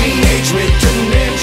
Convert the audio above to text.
Teenage Mutant Ninja Turtles,